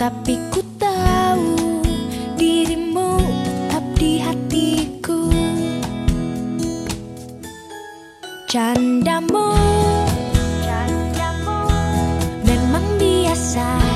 Tapi ku tahu dirimu tetap di hatiku. Candamu, Candamu memang biasa.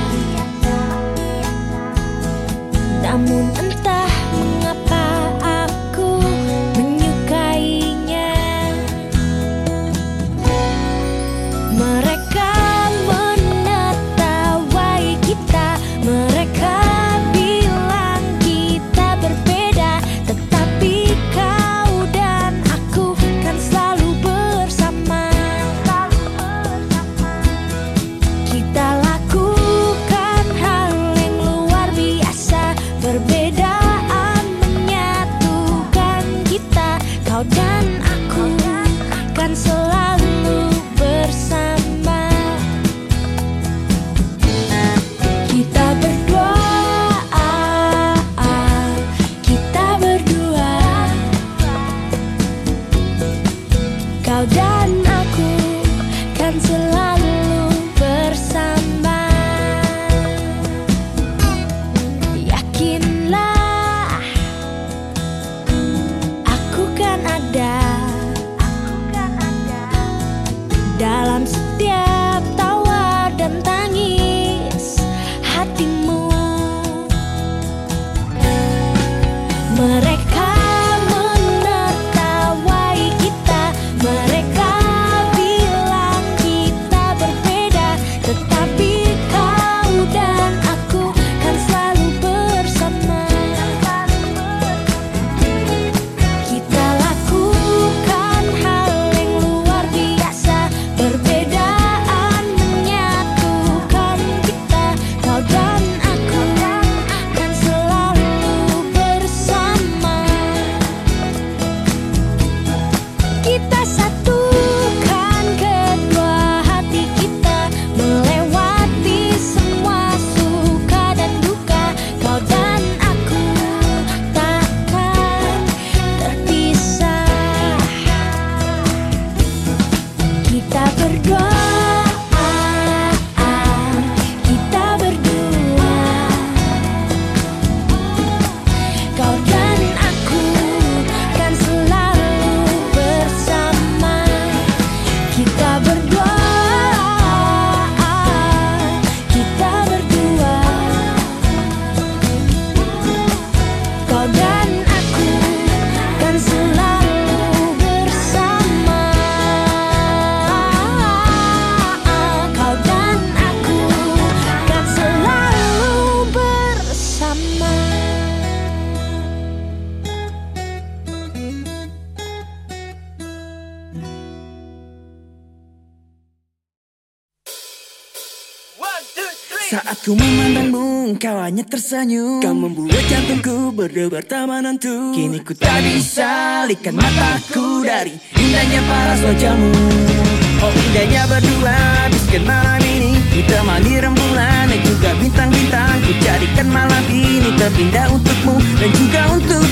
Kau dan aku kan selalu bersama Yakinlah aku kan ada, aku kan ada. dalam setiap tawa dan tangis hatimu satu. Saat ku memandangmu, kau hanya tersenyum. Kau membuat jantungku berdebar tak menentu. Kini ku tak bisa alihkan mataku dari indahnya paras wajahmu. Oh indahnya berdua, biskan malam ini. Ditemani rembulan dan juga bintang-bintang. Ku jadikan malam ini terindah untukmu dan juga untuk